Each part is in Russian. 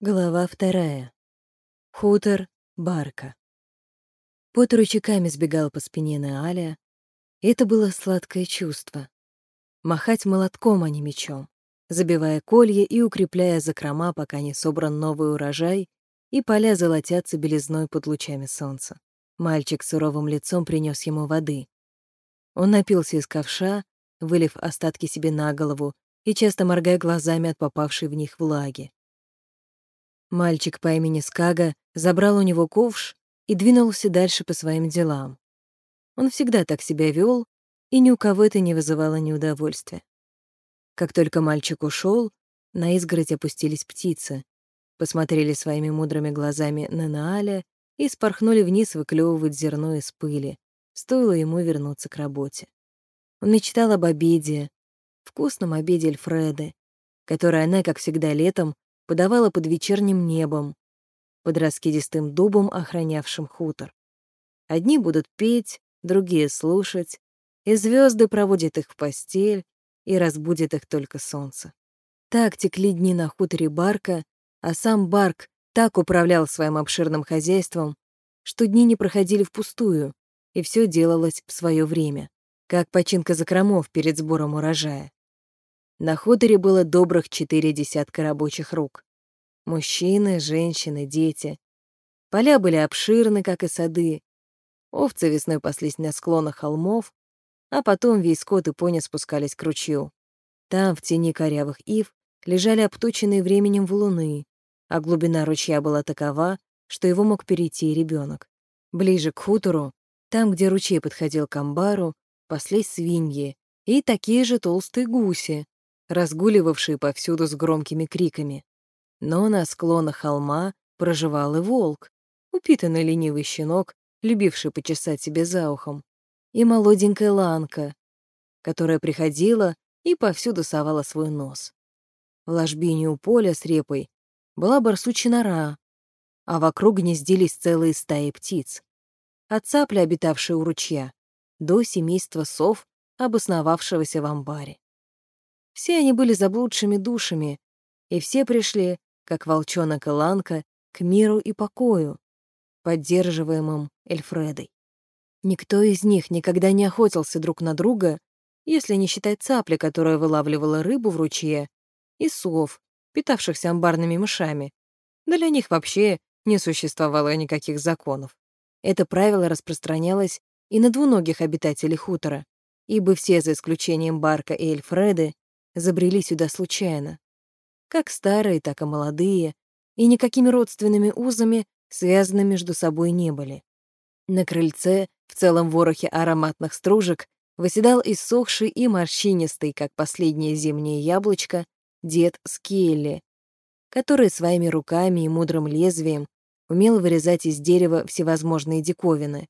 Глава вторая. Хутор Барка. Пот ручейками сбегал по спине на Аля. Это было сладкое чувство. Махать молотком, а не мечом, забивая колья и укрепляя закрома, пока не собран новый урожай, и поля золотятся белизной под лучами солнца. Мальчик суровым лицом принес ему воды. Он напился из ковша, вылив остатки себе на голову и часто моргая глазами от попавшей в них влаги. Мальчик по имени Скага забрал у него ковш и двинулся дальше по своим делам. Он всегда так себя вел, и ни у кого это не вызывало неудовольствия. Как только мальчик ушел, на изгородь опустились птицы, посмотрели своими мудрыми глазами на Нааля и спорхнули вниз выклевывать зерно из пыли, стоило ему вернуться к работе. Он мечтал об обеде, вкусном обеде Эльфреды, который она, как всегда летом, подавала под вечерним небом, под раскидистым дубом, охранявшим хутор. Одни будут петь, другие — слушать, и звезды проводят их в постель, и разбудит их только солнце. Так текли дни на хуторе Барка, а сам Барк так управлял своим обширным хозяйством, что дни не проходили впустую, и все делалось в свое время, как починка закромов перед сбором урожая. На хуторе было добрых четыре десятка рабочих рук. Мужчины, женщины, дети. Поля были обширны, как и сады. Овцы весной паслись на склонах холмов, а потом весь скот и пони спускались к ручью. Там, в тени корявых ив, лежали обточенные временем валуны, а глубина ручья была такова, что его мог перейти ребенок. Ближе к хутору, там, где ручей подходил к амбару, паслись свиньи и такие же толстые гуси, разгуливавшие повсюду с громкими криками. Но на склонах холма проживал и волк, упитанный ленивый щенок, любивший почесать себе за ухом, и молоденькая ланка, которая приходила и повсюду совала свой нос. В ложбине у поля с репой была барсучья нора, а вокруг гнездились целые стаи птиц. От цапли, обитавшей у ручья, до семейства сов, обосновавшегося в амбаре. Все они были заблудшими душами, и все пришли, как волчонок и ланка, к миру и покою, поддерживаемым Эльфредой. Никто из них никогда не охотился друг на друга, если не считать цапли, которая вылавливала рыбу в ручье, и сов, питавшихся амбарными мышами. Для них вообще не существовало никаких законов. Это правило распространялось и на двуногих обитателей хутора, ибо все, за исключением Барка и Эльфреды, забрели сюда случайно. Как старые, так и молодые, и никакими родственными узами связаны между собой не были. На крыльце, в целом ворохе ароматных стружек, выседал иссохший и морщинистый, как последнее зимнее яблочко, дед Скелли, который своими руками и мудрым лезвием умел вырезать из дерева всевозможные диковины.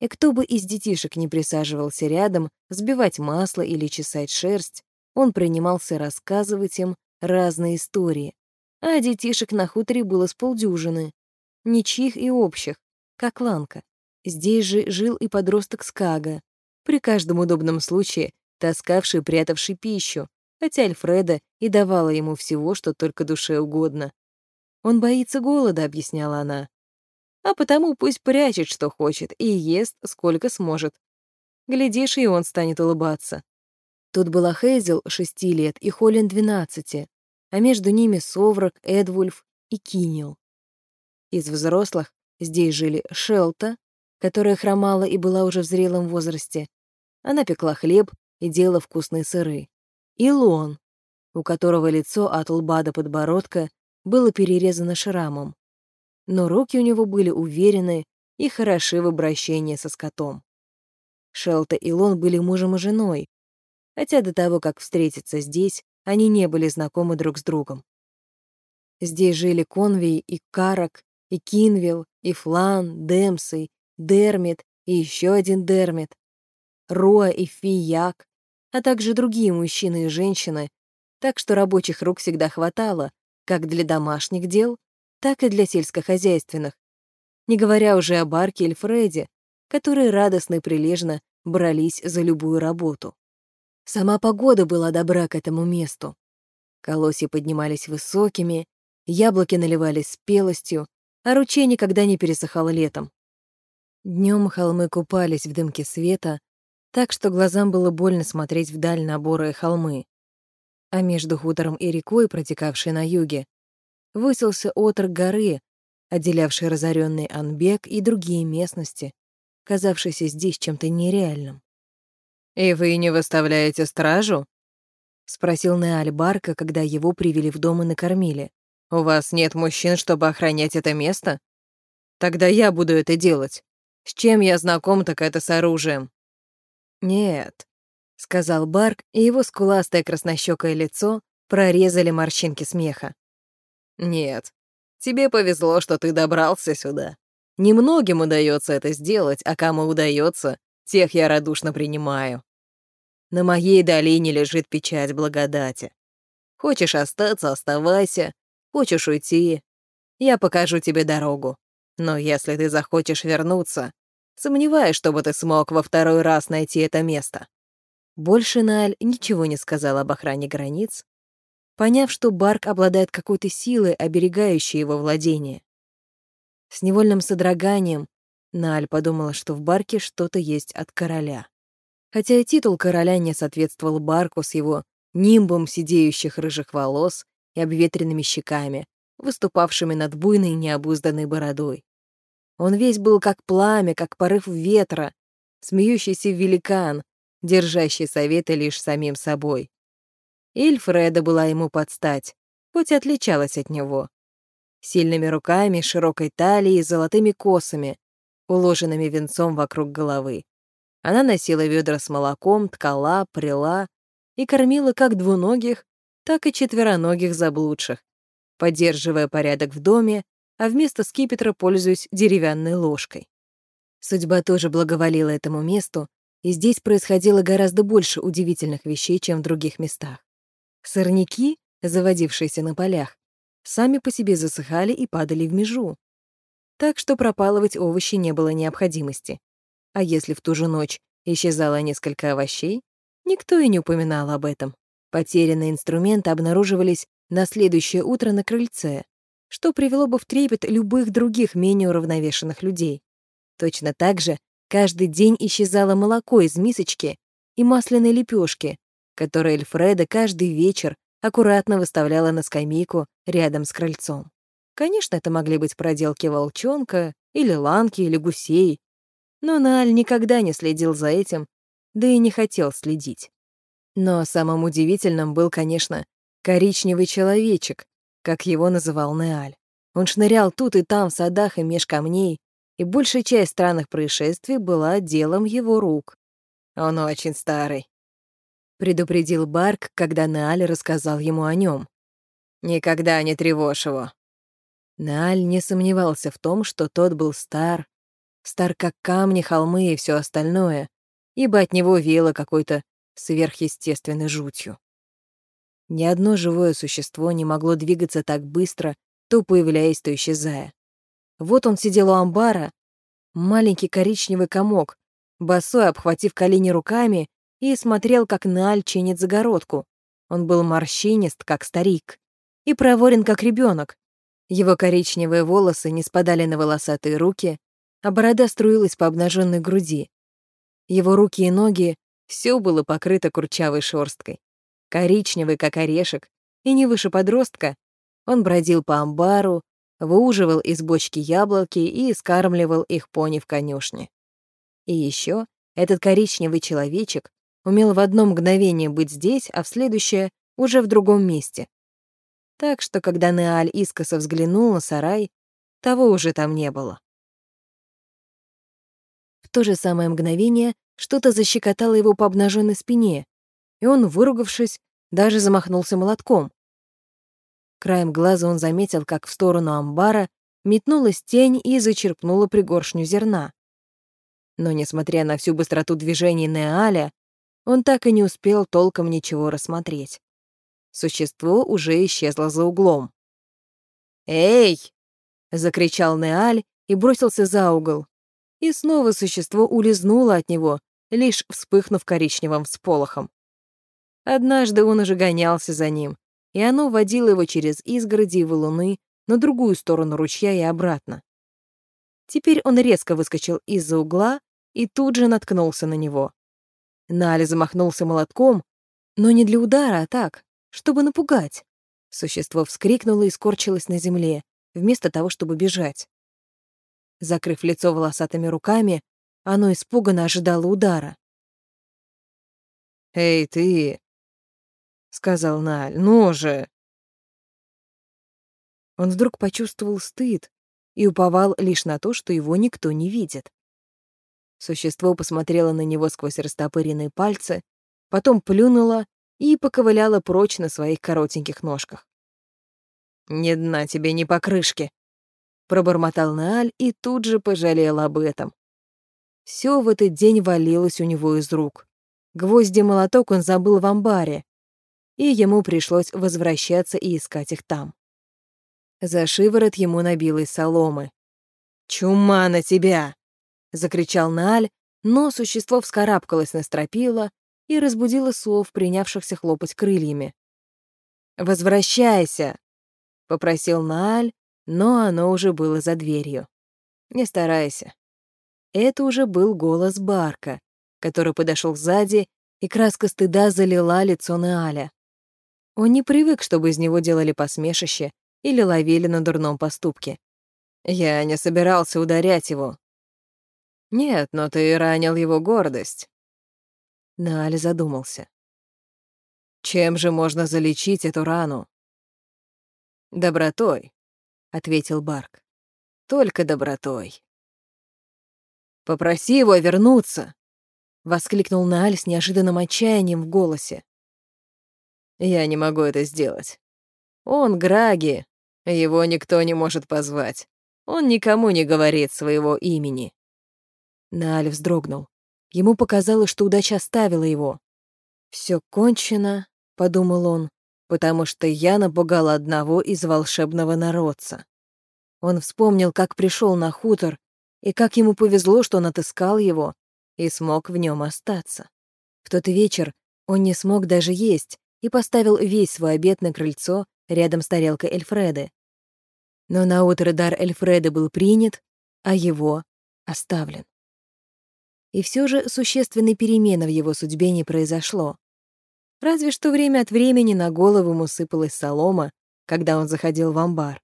И кто бы из детишек не присаживался рядом, сбивать масло или чесать шерсть, он принимался рассказывать им разные истории. А детишек на хуторе было с полдюжины. Ничьих и общих, как Ланка. Здесь же жил и подросток Скага, при каждом удобном случае таскавший прятавший пищу, хотя Альфреда и давала ему всего, что только душе угодно. «Он боится голода», — объясняла она. «А потому пусть прячет, что хочет, и ест, сколько сможет. Глядишь, и он станет улыбаться. Тут была Хейзел шести лет и Холлин двенадцати, а между ними Соврак, Эдвульф и Кинил. Из взрослых здесь жили Шелта, которая хромала и была уже в зрелом возрасте. Она пекла хлеб и делала вкусные сыры. И Лон, у которого лицо от лба до подбородка было перерезано шрамом. Но руки у него были уверены и хороши в обращении со скотом. Шелта и Лон были мужем и женой, хотя до того, как встретиться здесь, они не были знакомы друг с другом. Здесь жили Конвей и Карак, и Кинвилл, и Флан, Демсей, Дермит и еще один Дермит, Роа и Фияк, а также другие мужчины и женщины, так что рабочих рук всегда хватало, как для домашних дел, так и для сельскохозяйственных, не говоря уже о Барке или Фреде, которые радостно и прилежно брались за любую работу. Сама погода была добра к этому месту. Колосья поднимались высокими, яблоки наливались спелостью, а ручей никогда не пересыхал летом. Днем холмы купались в дымке света, так что глазам было больно смотреть вдаль на борые холмы. А между хутором и рекой, протекавшей на юге, высился отрог горы, отделявший разоренный Анбек и другие местности, казавшиеся здесь чем-то нереальным. «И вы не выставляете стражу?» — спросил Неаль Барка, когда его привели в дом и накормили. «У вас нет мужчин, чтобы охранять это место? Тогда я буду это делать. С чем я знаком, так это с оружием». «Нет», — сказал Барк, и его скуластое краснощёкое лицо прорезали морщинки смеха. «Нет, тебе повезло, что ты добрался сюда. Немногим удается это сделать, а кому удается, тех я радушно принимаю. На моей долине лежит печать благодати. Хочешь остаться — оставайся, хочешь уйти — я покажу тебе дорогу. Но если ты захочешь вернуться, сомневаюсь, чтобы ты смог во второй раз найти это место». Больше Наль ничего не сказал об охране границ, поняв, что Барк обладает какой-то силой, оберегающей его владение. С невольным содроганием Наль подумала, что в Барке что-то есть от короля. Хотя и титул короля не соответствовал Барку с его нимбом сидеющих рыжих волос и обветренными щеками, выступавшими над буйной необузданной бородой. Он весь был как пламя, как порыв ветра, смеющийся великан, держащий советы лишь самим собой. Ильфреда была ему под стать, хоть и отличалась от него. Сильными руками, широкой талией, золотыми косами, уложенными венцом вокруг головы. Она носила ведра с молоком, ткала, прила и кормила как двуногих, так и четвероногих заблудших, поддерживая порядок в доме, а вместо скипетра пользуясь деревянной ложкой. Судьба тоже благоволила этому месту, и здесь происходило гораздо больше удивительных вещей, чем в других местах. Сорняки, заводившиеся на полях, сами по себе засыхали и падали в межу. Так что пропалывать овощи не было необходимости. А если в ту же ночь исчезало несколько овощей, никто и не упоминал об этом. Потерянные инструменты обнаруживались на следующее утро на крыльце, что привело бы в трепет любых других менее уравновешенных людей. Точно так же каждый день исчезало молоко из мисочки и масляной лепешки, которые Эльфреда каждый вечер аккуратно выставляла на скамейку рядом с крыльцом. Конечно, это могли быть проделки волчонка, или ланки, или гусей, но Нааль никогда не следил за этим, да и не хотел следить. Но самым удивительным был, конечно, коричневый человечек, как его называл Неаль. Он шнырял тут и там в садах и меж камней, и большая часть странных происшествий была делом его рук. «Он очень старый», — предупредил Барк, когда Неаль рассказал ему о нем. «Никогда не тревожь его». Неаль не сомневался в том, что тот был стар, стар как камни, холмы и все остальное, ибо от него веяло какой-то сверхъестественной жутью. Ни одно живое существо не могло двигаться так быстро, то появляясь, то исчезая. Вот он сидел у амбара, маленький коричневый комок, босой, обхватив колени руками, и смотрел, как Наль чинит загородку. Он был морщинист, как старик, и проворен, как ребенок. Его коричневые волосы не спадали на волосатые руки, а борода струилась по обнаженной груди. Его руки и ноги — все было покрыто курчавой шерсткой. Коричневый, как орешек, и не выше подростка, он бродил по амбару, выуживал из бочки яблоки и скармливал их пони в конюшне. И еще этот коричневый человечек умел в одно мгновение быть здесь, а в следующее — уже в другом месте. Так что, когда Неаль искоса взглянул на сарай, того уже там не было то же самое мгновение что-то защекотало его по обнаженной спине, и он, выругавшись, даже замахнулся молотком. Краем глаза он заметил, как в сторону амбара метнулась тень и зачерпнула пригоршню зерна. Но, несмотря на всю быстроту движений Неаля, он так и не успел толком ничего рассмотреть. Существо уже исчезло за углом. «Эй!» — закричал Неаль и бросился за угол, и снова существо улизнуло от него, лишь вспыхнув коричневым всполохом. Однажды он уже гонялся за ним, и оно водило его через изгороди и валуны на другую сторону ручья и обратно. Теперь он резко выскочил из-за угла и тут же наткнулся на него. Нали замахнулся молотком, но не для удара, а так, чтобы напугать. Существо вскрикнуло и скорчилось на земле, вместо того, чтобы бежать. Закрыв лицо волосатыми руками, оно испуганно ожидало удара. «Эй, ты!» — сказал Наль. «Ну же!» Он вдруг почувствовал стыд и уповал лишь на то, что его никто не видит. Существо посмотрело на него сквозь растопыренные пальцы, потом плюнуло и поковыляло прочь на своих коротеньких ножках. «Ни дна тебе, ни покрышки!» — пробормотал Нааль и тут же пожалел об этом. Все в этот день валилось у него из рук. Гвозди молоток он забыл в амбаре, и ему пришлось возвращаться и искать их там. За шиворот ему набилось соломы. «Чума на тебя!» — закричал Нааль, но существо вскарабкалось на стропила и разбудило сов, принявшихся хлопать крыльями. «Возвращайся!» — попросил Нааль, но оно уже было за дверью. «Не старайся». Это уже был голос Барка, который подошел сзади, и краска стыда залила лицо Нааля. Он не привык, чтобы из него делали посмешище или ловили на дурном поступке. Я не собирался ударять его. Нет, но ты ранил его гордость. Нааль задумался. Чем же можно залечить эту рану? Добротой, ответил Барк. Только добротой. Попроси его вернуться, воскликнул Нааль с неожиданным отчаянием в голосе. Я не могу это сделать. Он Граги, его никто не может позвать. Он никому не говорит своего имени. Нааль вздрогнул. Ему показалось, что удача оставила его. Все кончено», — подумал он, «потому что я напугал одного из волшебного народца». Он вспомнил, как пришел на хутор, и как ему повезло, что он отыскал его и смог в нем остаться. В тот вечер он не смог даже есть и поставил весь свой обед на крыльцо рядом с тарелкой Эльфреды. Но наутро дар Эльфреды был принят, а его оставлен. И все же существенной перемены в его судьбе не произошло. Разве что время от времени на голову ему сыпалась солома, когда он заходил в амбар.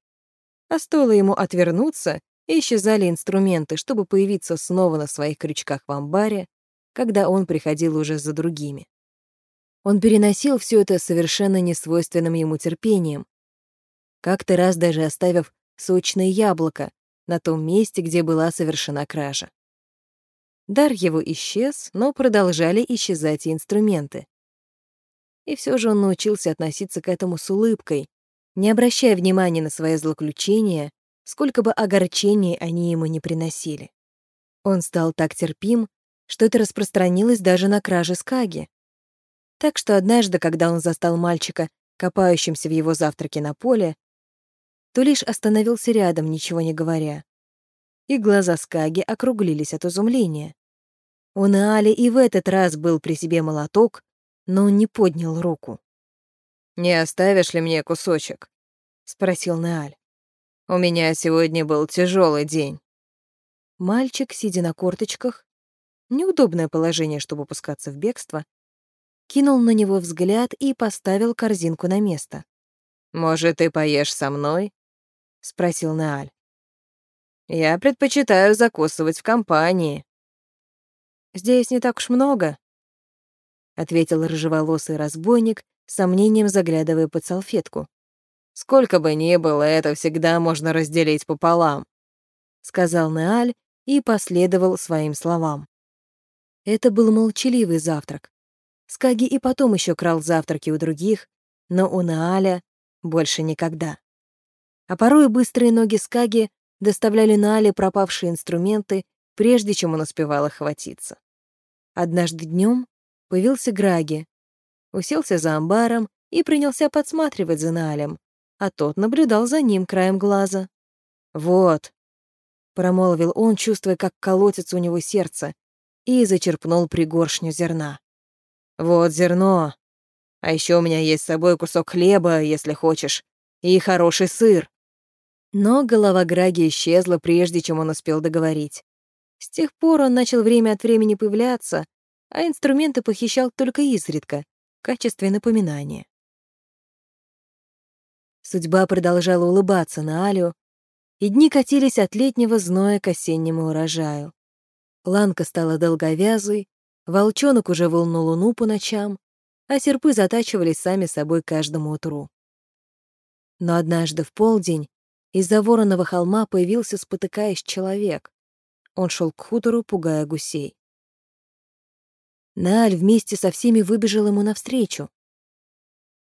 А стоило ему отвернуться, и исчезали инструменты, чтобы появиться снова на своих крючках в амбаре, когда он приходил уже за другими. Он переносил все это совершенно несвойственным ему терпением, как-то раз даже оставив сочное яблоко на том месте, где была совершена кража. Дар его исчез, но продолжали исчезать и инструменты. И все же он научился относиться к этому с улыбкой, не обращая внимания на свои злоключения, сколько бы огорчений они ему не приносили. Он стал так терпим, что это распространилось даже на кражи Скаги. Так что однажды, когда он застал мальчика, копающимся в его завтраке на поле, то лишь остановился рядом, ничего не говоря и глаза Скаги округлились от изумления. У Наали и в этот раз был при себе молоток, но он не поднял руку. «Не оставишь ли мне кусочек?» — спросил Нааль. «У меня сегодня был тяжелый день». Мальчик, сидя на корточках, неудобное положение, чтобы пускаться в бегство, кинул на него взгляд и поставил корзинку на место. «Может, ты поешь со мной?» — спросил Нааль. Я предпочитаю закусывать в компании. Здесь не так уж много, ответил рыжеволосый разбойник, сомнением заглядывая под салфетку. Сколько бы ни было, это всегда можно разделить пополам, сказал Неаль и последовал своим словам. Это был молчаливый завтрак. Скаги и потом еще крал завтраки у других, но у Неаля больше никогда. А порой быстрые ноги Скаги доставляли на Але пропавшие инструменты, прежде чем он успевал охватиться. Однажды днем появился Граги, уселся за амбаром и принялся подсматривать за Налем, а тот наблюдал за ним краем глаза. «Вот», — промолвил он, чувствуя, как колотится у него сердце, и зачерпнул пригоршню зерна. «Вот зерно. А еще у меня есть с собой кусок хлеба, если хочешь, и хороший сыр. Но голова Граги исчезла, прежде чем он успел договорить. С тех пор он начал время от времени появляться, а инструменты похищал только изредка, в качестве напоминания. Судьба продолжала улыбаться на Алю, и дни катились от летнего зноя к осеннему урожаю. Ланка стала долговязой, волчонок уже выл на луну по ночам, а серпы затачивались сами собой каждому утру. Но однажды в полдень из-за вороного холма появился, спотыкаясь, человек. Он шел к хутору, пугая гусей. Нааль вместе со всеми выбежал ему навстречу.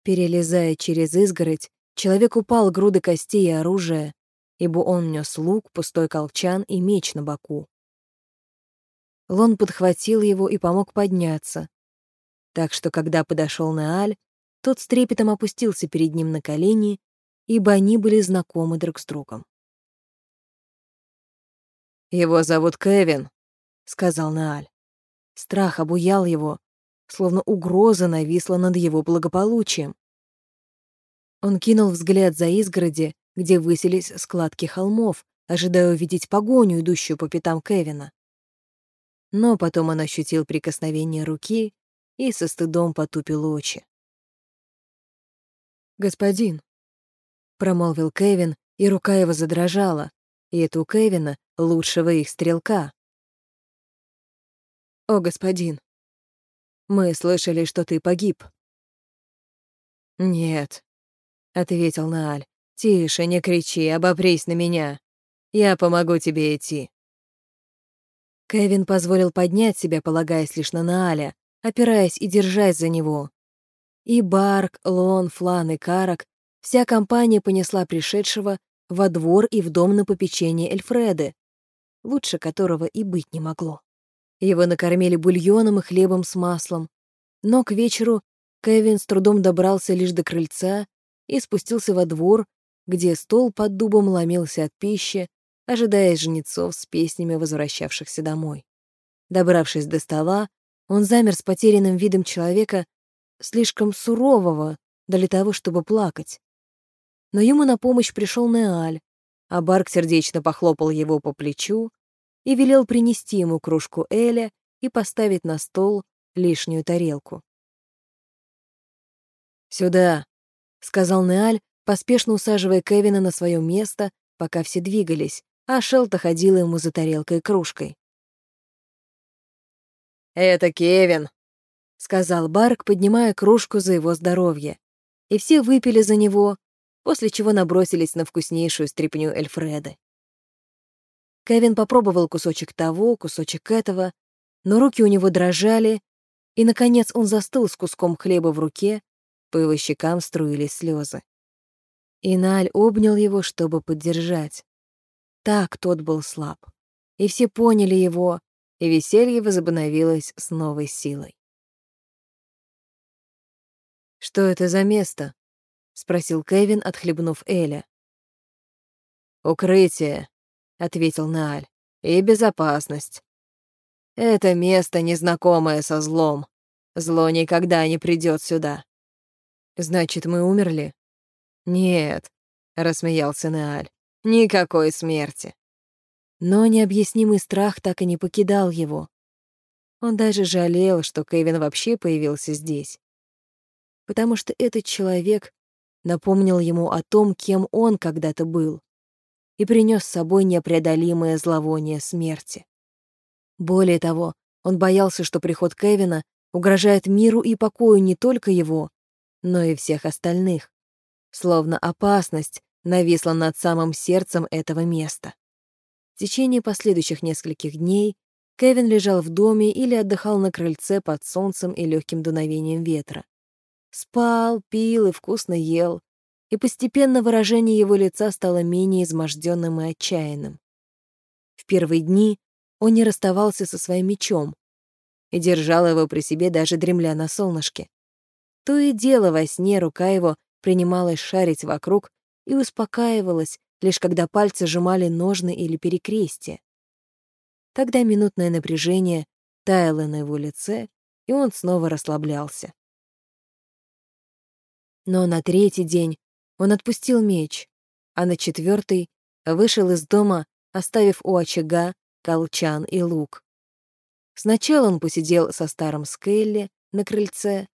Перелезая через изгородь, человек упал груды костей и оружия, ибо он нес лук, пустой колчан и меч на боку. Лон подхватил его и помог подняться, так что, когда подошел Нааль, тот с трепетом опустился перед ним на колени, ибо они были знакомы друг с другом. «Его зовут Кевин», — сказал Нааль. Страх обуял его, словно угроза нависла над его благополучием. Он кинул взгляд за изгороди, где высились складки холмов, ожидая увидеть погоню, идущую по пятам Кевина. Но потом он ощутил прикосновение руки и со стыдом потупил очи. «Господин», — промолвил Кевин, и рука его задрожала, и это у Кевина, лучшего их стрелка. «О, господин, мы слышали, что ты погиб». «Нет», — ответил Нааль. «Тише, не кричи, обопрись на меня. Я помогу тебе идти». Кевин позволил поднять себя, полагаясь лишь на Нааля, опираясь и держась за него. И Барк, Лон, Флан и Карак, вся компания понесла пришедшего во двор и в дом на попечение Эльфреды, лучше которого и быть не могло. Его накормили бульоном и хлебом с маслом. Но к вечеру Кевин с трудом добрался лишь до крыльца и спустился во двор, где стол под дубом ломился от пищи, ожидая жнецов с песнями возвращавшихся домой. Добравшись до стола, он замер с потерянным видом человека, слишком сурового для того, чтобы плакать. Но ему на помощь пришел Неаль, а Барк сердечно похлопал его по плечу и велел принести ему кружку Эля и поставить на стол лишнюю тарелку. «Сюда», — сказал Неаль, поспешно усаживая Кевина на свое место, пока все двигались, а Шелта ходила ему за тарелкой и кружкой. «Это Кевин», — сказал Барк, поднимая кружку за его здоровье. И все выпили за него, после чего набросились на вкуснейшую стряпню Эльфреды. Кевин попробовал кусочек того, кусочек этого, но руки у него дрожали, и, наконец, он застыл с куском хлеба в руке, по его щекам струились слезы. Иналь обнял его, чтобы поддержать. Так тот был слаб. И все поняли его, и веселье возобновилось с новой силой. «Что это за место?» — спросил Кевин, отхлебнув Эля. «Укрытие», — ответил Нааль, — «и безопасность. Это место, незнакомое со злом. Зло никогда не придет сюда». «Значит, мы умерли?» «Нет», — рассмеялся Нааль, — «никакой смерти». Но необъяснимый страх так и не покидал его. Он даже жалел, что Кевин вообще появился здесь. Потому что этот человек напомнил ему о том, кем он когда-то был и принес с собой непреодолимое зловоние смерти. Более того, он боялся, что приход Кевина угрожает миру и покою не только его, но и всех остальных. Словно опасность нависла над самым сердцем этого места. В течение последующих нескольких дней Кевин лежал в доме или отдыхал на крыльце под солнцем и легким дуновением ветра. Спал, пил и вкусно ел, и постепенно выражение его лица стало менее изможденным и отчаянным. В первые дни он не расставался со своим мечом и держал его при себе даже дремля на солнышке. То и дело во сне рука его принималась шарить вокруг и успокаивалась, лишь когда пальцы сжимали ножны или перекрестие. Тогда минутное напряжение таяло на его лице, и он снова расслаблялся. Но на третий день он отпустил меч, а на четвертый вышел из дома, оставив у очага колчан и лук. Сначала он посидел со старым Скелли на крыльце,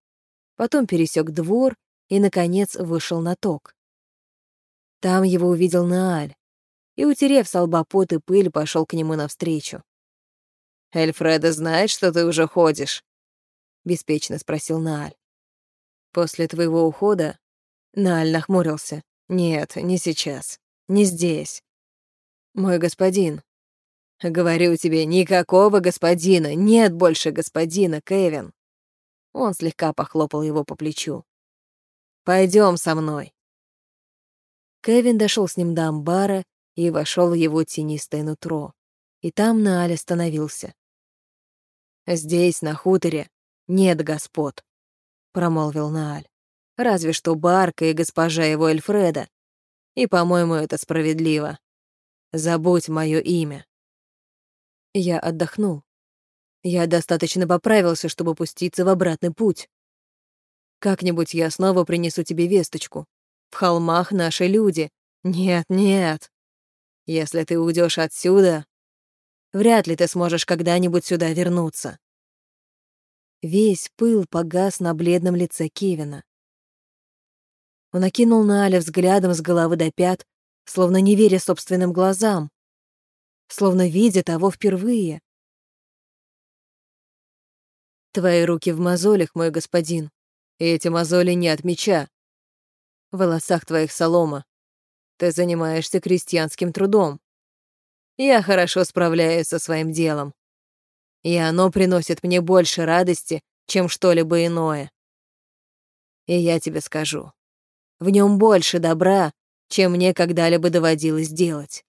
потом пересек двор и, наконец, вышел на ток. Там его увидел Нааль и, утерев с лба пот и пыль, пошел к нему навстречу. «Эльфреда знает, что ты уже ходишь?» — беспечно спросил Нааль. «После твоего ухода...» Нааль нахмурился. «Нет, не сейчас. Не здесь. Мой господин, Говорю тебе, никакого господина, нет больше господина, Кевин. Он слегка похлопал его по плечу. Пойдем со мной. Кевин дошел с ним до амбара и вошел в его тенистое нутро. И там Нааль остановился. «Здесь, на хуторе, нет господ», — промолвил Нааль. «Разве что Барка и госпожа его Эльфреда. И, по-моему, это справедливо. Забудь мое имя». Я отдохнул. Я достаточно поправился, чтобы пуститься в обратный путь. Как-нибудь я снова принесу тебе весточку. В холмах наши люди. Нет, нет. Если ты уйдешь отсюда, вряд ли ты сможешь когда-нибудь сюда вернуться. Весь пыл погас на бледном лице Кевина. Он окинул на Аля взглядом с головы до пят, словно не веря собственным глазам словно видя того впервые. Твои руки в мозолях, мой господин, и эти мозоли не от меча. В волосах твоих солома. Ты занимаешься крестьянским трудом. Я хорошо справляюсь со своим делом. И оно приносит мне больше радости, чем что-либо иное. И я тебе скажу, в нем больше добра, чем мне когда-либо доводилось делать.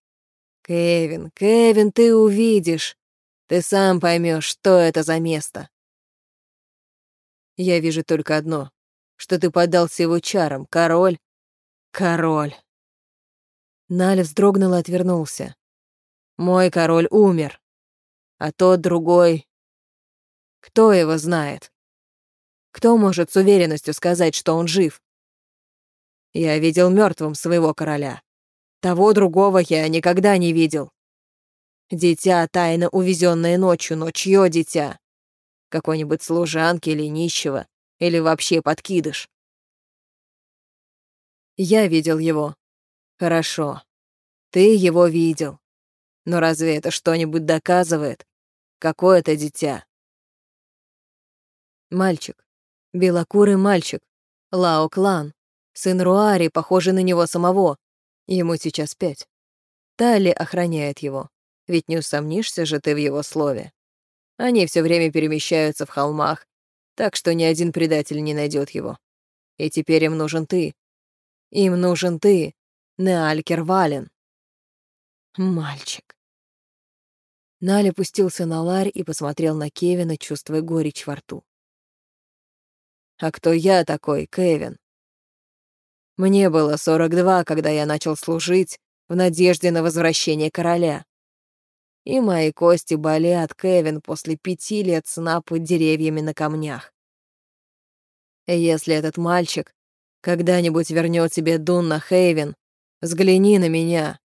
Кевин, Кевин, ты увидишь. Ты сам поймешь, что это за место. Я вижу только одно, что ты поддался его чарам, король. Король. Наль вздрогнул и отвернулся. Мой король умер, а тот другой... Кто его знает? Кто может с уверенностью сказать, что он жив? Я видел мертвым своего короля. Того другого я никогда не видел. Дитя, тайно увезенное ночью, но чье дитя? Какой-нибудь служанки или нищего? Или вообще подкидыш? Я видел его. Хорошо. Ты его видел. Но разве это что-нибудь доказывает? Какое это дитя? Мальчик. Белокурый мальчик. Лао Клан. Сын Руари, похожий на него самого. Ему сейчас пять. Тали охраняет его, ведь не усомнишься же ты в его слове. Они все время перемещаются в холмах, так что ни один предатель не найдет его. И теперь им нужен ты. Им нужен ты, Неалькер Вален. Мальчик. Наль опустился на ларь и посмотрел на Кевина, чувствуя горечь во рту. «А кто я такой, Кевин?» Мне было 42, когда я начал служить в надежде на возвращение короля. И мои кости болят, Кевин, после пяти лет сна под деревьями на камнях. Если этот мальчик когда-нибудь вернет тебе Дунна Хейвен, взгляни на меня.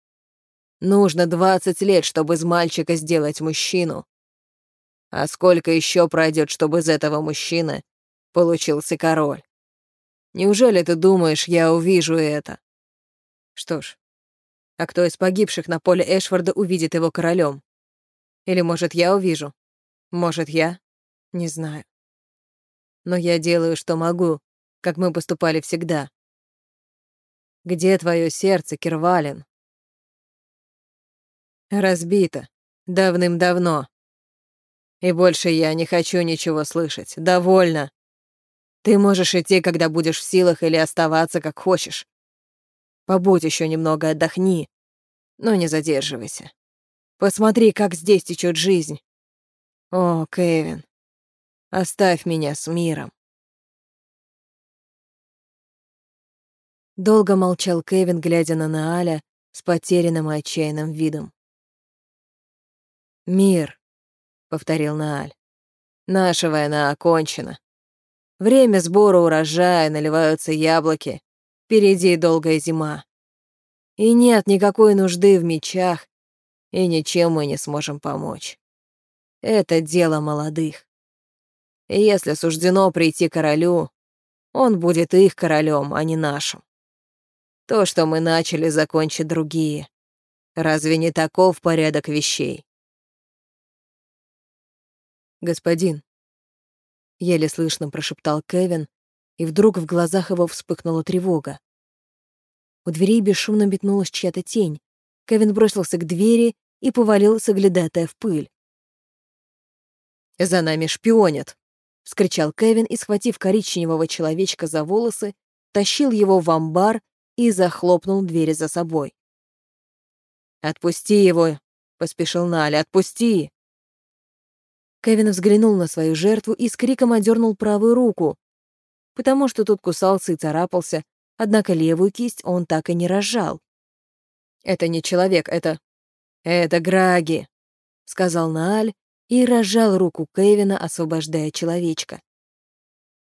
Нужно двадцать лет, чтобы из мальчика сделать мужчину. А сколько еще пройдет, чтобы из этого мужчины получился король? Неужели ты думаешь, я увижу это? Что ж, а кто из погибших на поле Эшфорда увидит его королем? Или, может, я увижу? Может, я? Не знаю. Но я делаю, что могу, как мы поступали всегда. Где твое сердце, Кирвалин? Разбито. Давным-давно. И больше я не хочу ничего слышать. Довольно. Ты можешь идти, когда будешь в силах, или оставаться, как хочешь. Побудь еще немного, отдохни, но не задерживайся. Посмотри, как здесь течет жизнь. О, Кевин, оставь меня с миром. Долго молчал Кевин, глядя на Нааля с потерянным и отчаянным видом. «Мир», — повторил Нааль. «Наша война окончена. Время сбора урожая, наливаются яблоки. Впереди долгая зима. И нет никакой нужды в мечах, и ничем мы не сможем помочь. Это дело молодых. Если суждено прийти королю, он будет их королем, а не нашим. То, что мы начали, закончат другие. Разве не таков порядок вещей? «Господин», — еле слышно прошептал Кевин, и вдруг в глазах его вспыхнула тревога. У дверей бесшумно метнулась чья-то тень. Кевин бросился к двери и повалил соглядатая в пыль. «За нами шпионят!» — вскричал Кевин и, схватив коричневого человечка за волосы, тащил его в амбар и захлопнул двери за собой. «Отпусти его!» — поспешил Наля. «Отпусти!» Кевин взглянул на свою жертву и с криком одернул правую руку, потому что тот кусался и царапался, однако левую кисть он так и не разжал. «Это не человек, это... это Граги», — сказал Нааль и разжал руку Кевина, освобождая человечка.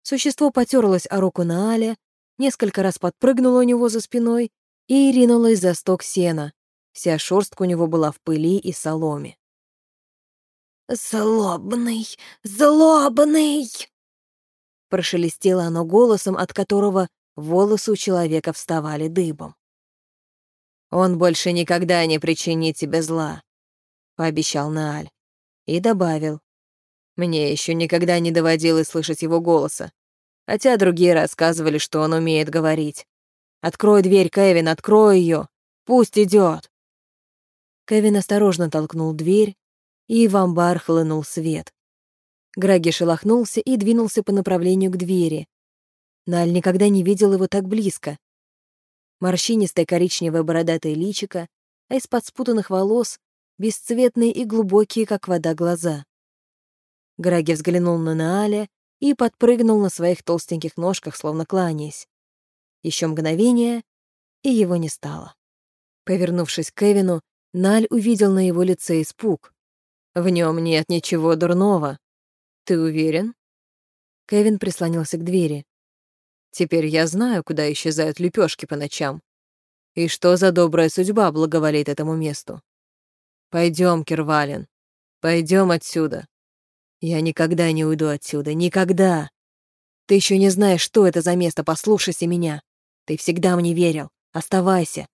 Существо потерлось о руку Нааля, несколько раз подпрыгнуло у него за спиной и ринулось за сток сена. Вся шерстка у него была в пыли и соломе. «Злобный, злобный!» Прошелестело оно голосом, от которого волосы у человека вставали дыбом. «Он больше никогда не причинит тебе зла», — пообещал Нааль. И добавил. «Мне еще никогда не доводилось слышать его голоса, хотя другие рассказывали, что он умеет говорить. Открой дверь, Кевин, открой ее, пусть идет. Кевин осторожно толкнул дверь, и в амбар хлынул свет. Граги шелохнулся и двинулся по направлению к двери. Наль никогда не видел его так близко. Морщинистое коричневое бородатое личико, а из-под спутанных волос бесцветные и глубокие, как вода, глаза. Граги взглянул на Нааля и подпрыгнул на своих толстеньких ножках, словно кланяясь. Еще мгновение, и его не стало. Повернувшись к Кевину, Наль увидел на его лице испуг. «В нем нет ничего дурного. Ты уверен?» Кевин прислонился к двери. «Теперь я знаю, куда исчезают лепешки по ночам. И что за добрая судьба благоволит этому месту. Пойдем, Кирвалин, пойдем отсюда. Я никогда не уйду отсюда, никогда. Ты еще не знаешь, что это за место, послушайся меня. Ты всегда мне верил. Оставайся.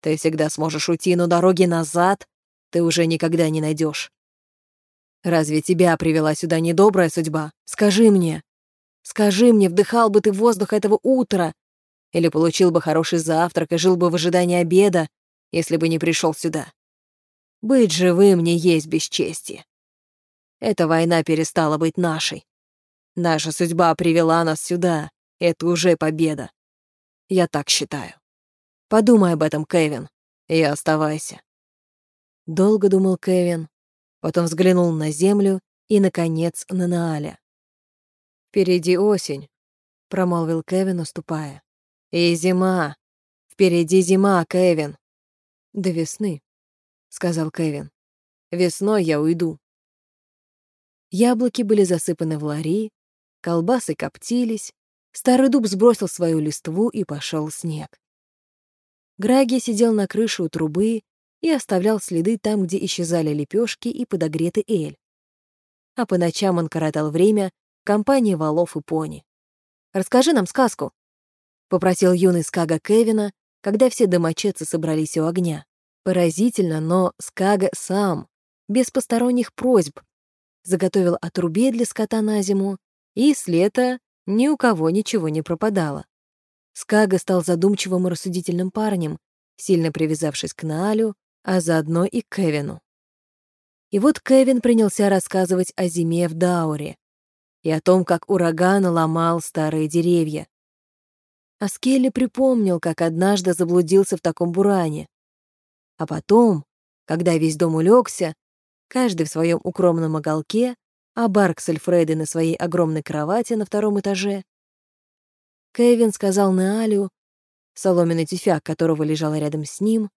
Ты всегда сможешь уйти, но дороги назад ты уже никогда не найдешь. Разве тебя привела сюда недобрая судьба? Скажи мне. Скажи мне, вдыхал бы ты воздух этого утра, или получил бы хороший завтрак и жил бы в ожидании обеда, если бы не пришел сюда. Быть живым не есть бесчестие. Эта война перестала быть нашей. Наша судьба привела нас сюда. Это уже победа. Я так считаю. Подумай об этом, Кевин, и оставайся. Долго думал Кевин, потом взглянул на землю и, наконец, на Нааля. «Впереди осень», — промолвил Кевин, уступая. «И зима. Впереди зима, Кевин». «До весны», — сказал Кевин. «Весной я уйду». Яблоки были засыпаны в лари, колбасы коптились, старый дуб сбросил свою листву и пошел снег. Граги сидел на крыше у трубы и оставлял следы там, где исчезали лепешки и подогретый эль. А по ночам он коротал время в компании валов и пони. «Расскажи нам сказку», — попросил юный Скага Кевина, когда все домочадцы собрались у огня. Поразительно, но Скага сам, без посторонних просьб, заготовил отрубе для скота на зиму, и с лета ни у кого ничего не пропадало. Скага стал задумчивым и рассудительным парнем, сильно привязавшись к Наалю, а заодно и Кевину. И вот Кевин принялся рассказывать о зиме в Дауре и о том, как ураган ломал старые деревья. А Скелли припомнил, как однажды заблудился в таком буране. А потом, когда весь дом улегся, каждый в своем укромном уголке, а Барк с Альфредой на своей огромной кровати на втором этаже, Кевин сказал Неалю, соломенный тюфяк которого лежал рядом с ним,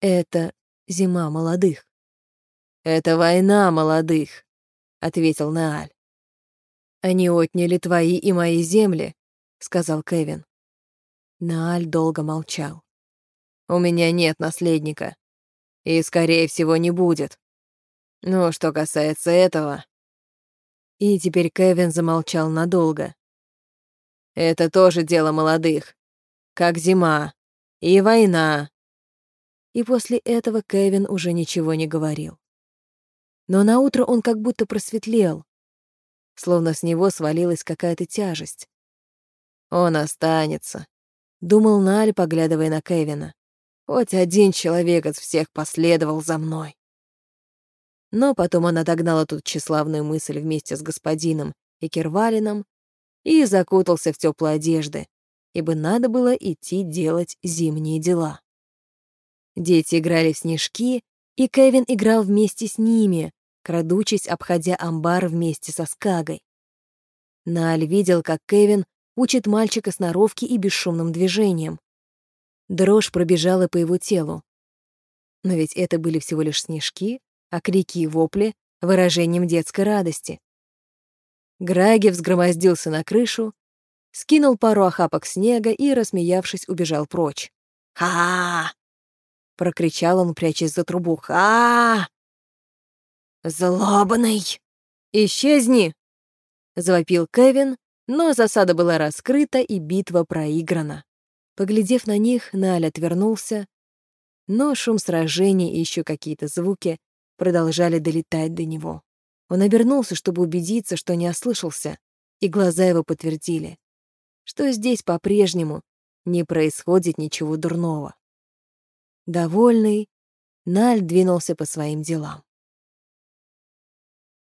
«Это зима молодых». «Это война молодых», — ответил Нааль. «Они отняли твои и мои земли», — сказал Кевин. Нааль долго молчал. У меня нет наследника. И, скорее всего, не будет. Но что касается этого... И теперь Кевин замолчал надолго. Это тоже дело молодых. Как зима. И война. И после этого Кевин уже ничего не говорил. Но на утро он как будто просветлел, словно с него свалилась какая-то тяжесть. Он останется, думал Наль, поглядывая на Кевина. Хоть один человек из всех последовал за мной. Но потом он отогнал эту тщеславную мысль вместе с господином и Кервалином и закутался в теплые одежды, ибо надо было идти делать зимние дела. Дети играли в снежки, и Кевин играл вместе с ними, крадучись, обходя амбар вместе со Скагой. Наль видел, как Кевин учит мальчика сноровке и бесшумным движением. Дрожь пробежала по его телу. Но ведь это были всего лишь снежки, а крики и вопли — выражением детской радости. Граги взгромоздился на крышу, скинул пару охапок снега и, рассмеявшись, убежал прочь. «Ха!» — прокричал он, прячась за трубу. «Ха!» «Злобный!» «Исчезни!» — завопил Кевин, но засада была раскрыта и битва проиграна. Поглядев на них, Наль отвернулся, но шум сражения и еще какие-то звуки продолжали долетать до него. Он обернулся, чтобы убедиться, что не ослышался, и глаза его подтвердили, что здесь по-прежнему не происходит ничего дурного. Довольный, Наль двинулся по своим делам.